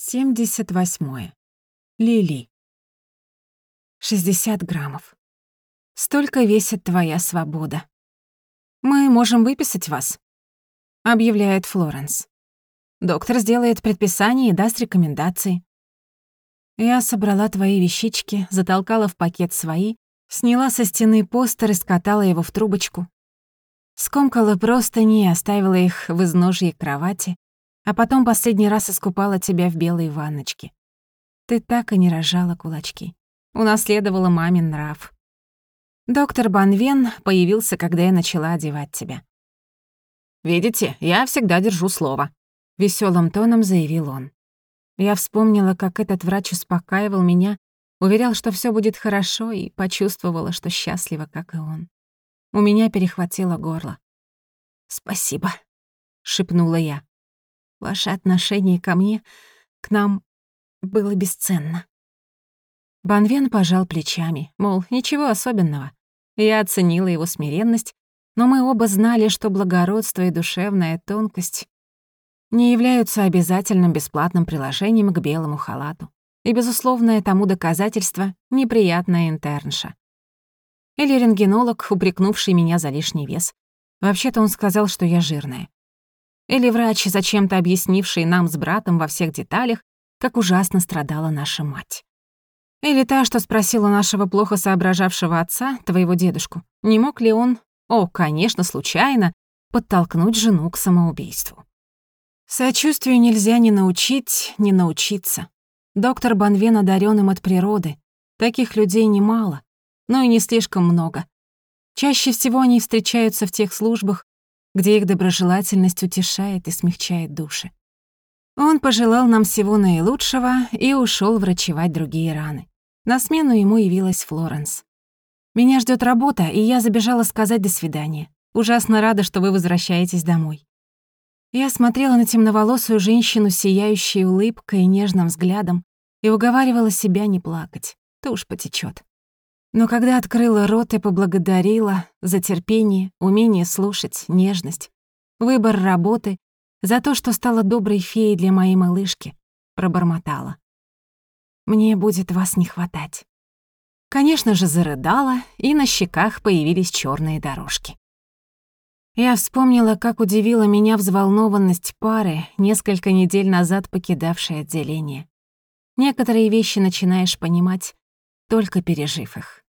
78. Лили. 60 граммов. Столько весит твоя свобода. Мы можем выписать вас, объявляет Флоренс. Доктор сделает предписание и даст рекомендации. Я собрала твои вещички, затолкала в пакет свои, сняла со стены постер и скатала его в трубочку. Скомкала простыни и оставила их в изножье кровати, а потом последний раз искупала тебя в белой ванночке. Ты так и не рожала кулачки. Унаследовала мамин нрав. Доктор Банвен появился, когда я начала одевать тебя. «Видите, я всегда держу слово», — веселым тоном заявил он. Я вспомнила, как этот врач успокаивал меня, уверял, что все будет хорошо, и почувствовала, что счастлива, как и он. У меня перехватило горло. «Спасибо», — шепнула я. Ваше отношение ко мне, к нам, было бесценно». Банвен пожал плечами, мол, ничего особенного. Я оценила его смиренность, но мы оба знали, что благородство и душевная тонкость не являются обязательным бесплатным приложением к белому халату. И, безусловное тому доказательство — неприятная интернша. Или рентгенолог, упрекнувший меня за лишний вес. Вообще-то он сказал, что я жирная. Или врач, зачем-то объяснивший нам с братом во всех деталях, как ужасно страдала наша мать. Или та, что спросила нашего плохо соображавшего отца, твоего дедушку, не мог ли он, о, конечно, случайно, подтолкнуть жену к самоубийству. Сочувствию нельзя ни научить, ни научиться. Доктор Банвен одарён им от природы. Таких людей немало, но и не слишком много. Чаще всего они встречаются в тех службах, где их доброжелательность утешает и смягчает души. Он пожелал нам всего наилучшего и ушел врачевать другие раны. На смену ему явилась Флоренс. «Меня ждет работа, и я забежала сказать до свидания. Ужасно рада, что вы возвращаетесь домой». Я смотрела на темноволосую женщину, сияющей улыбкой и нежным взглядом, и уговаривала себя не плакать. То уж потечет. Но когда открыла рот и поблагодарила за терпение, умение слушать, нежность, выбор работы, за то, что стала доброй феей для моей малышки, пробормотала. «Мне будет вас не хватать». Конечно же, зарыдала, и на щеках появились черные дорожки. Я вспомнила, как удивила меня взволнованность пары, несколько недель назад покидавшей отделение. Некоторые вещи начинаешь понимать, только пережив их.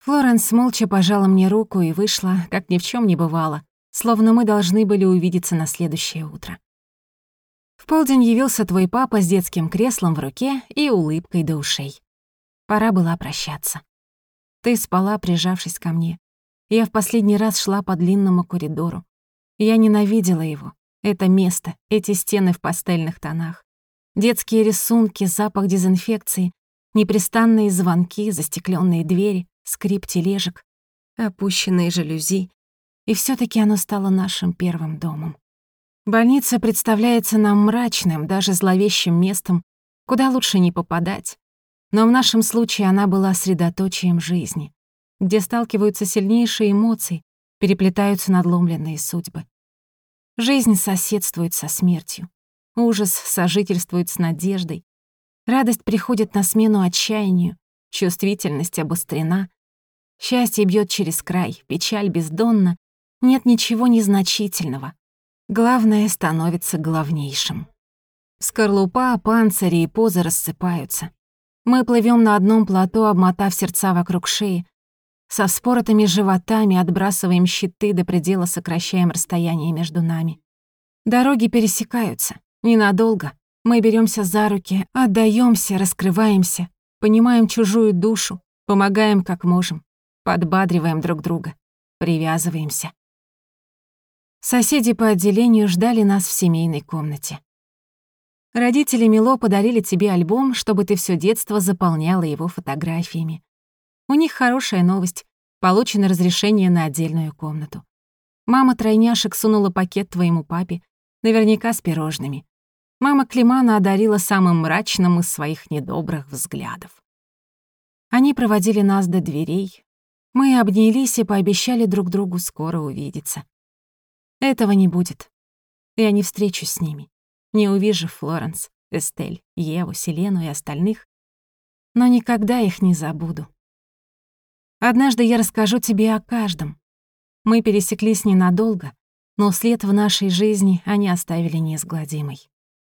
Флоренс молча пожала мне руку и вышла, как ни в чем не бывало, словно мы должны были увидеться на следующее утро. В полдень явился твой папа с детским креслом в руке и улыбкой до ушей. Пора была прощаться. Ты спала, прижавшись ко мне. Я в последний раз шла по длинному коридору. Я ненавидела его. Это место, эти стены в пастельных тонах. Детские рисунки, запах дезинфекции, непрестанные звонки, застекленные двери, скрип тележек, опущенные жалюзи. И все таки оно стало нашим первым домом. Больница представляется нам мрачным, даже зловещим местом, куда лучше не попадать. Но в нашем случае она была средоточием жизни, где сталкиваются сильнейшие эмоции, переплетаются надломленные судьбы. Жизнь соседствует со смертью. Ужас сожительствует с надеждой. Радость приходит на смену отчаянию, чувствительность обострена. Счастье бьет через край, печаль бездонна, нет ничего незначительного. Главное становится главнейшим. Скорлупа, панцири и позы рассыпаются. Мы плывем на одном плато, обмотав сердца вокруг шеи. Со споротыми животами отбрасываем щиты до предела сокращаем расстояние между нами. Дороги пересекаются. Ненадолго. Мы беремся за руки, отдаемся, раскрываемся, понимаем чужую душу, помогаем как можем, подбадриваем друг друга, привязываемся. Соседи по отделению ждали нас в семейной комнате. Родители Мило подарили тебе альбом, чтобы ты все детство заполняла его фотографиями. У них хорошая новость. Получено разрешение на отдельную комнату. Мама тройняшек сунула пакет твоему папе, наверняка с пирожными. Мама Климана одарила самым мрачным из своих недобрых взглядов. Они проводили нас до дверей. Мы обнялись и пообещали друг другу скоро увидеться. Этого не будет. Я не встречусь с ними. Не увижу Флоренс. Эстель, Еву, Селену и остальных, но никогда их не забуду. Однажды я расскажу тебе о каждом. Мы пересеклись ненадолго, но след в нашей жизни они оставили неизгладимый.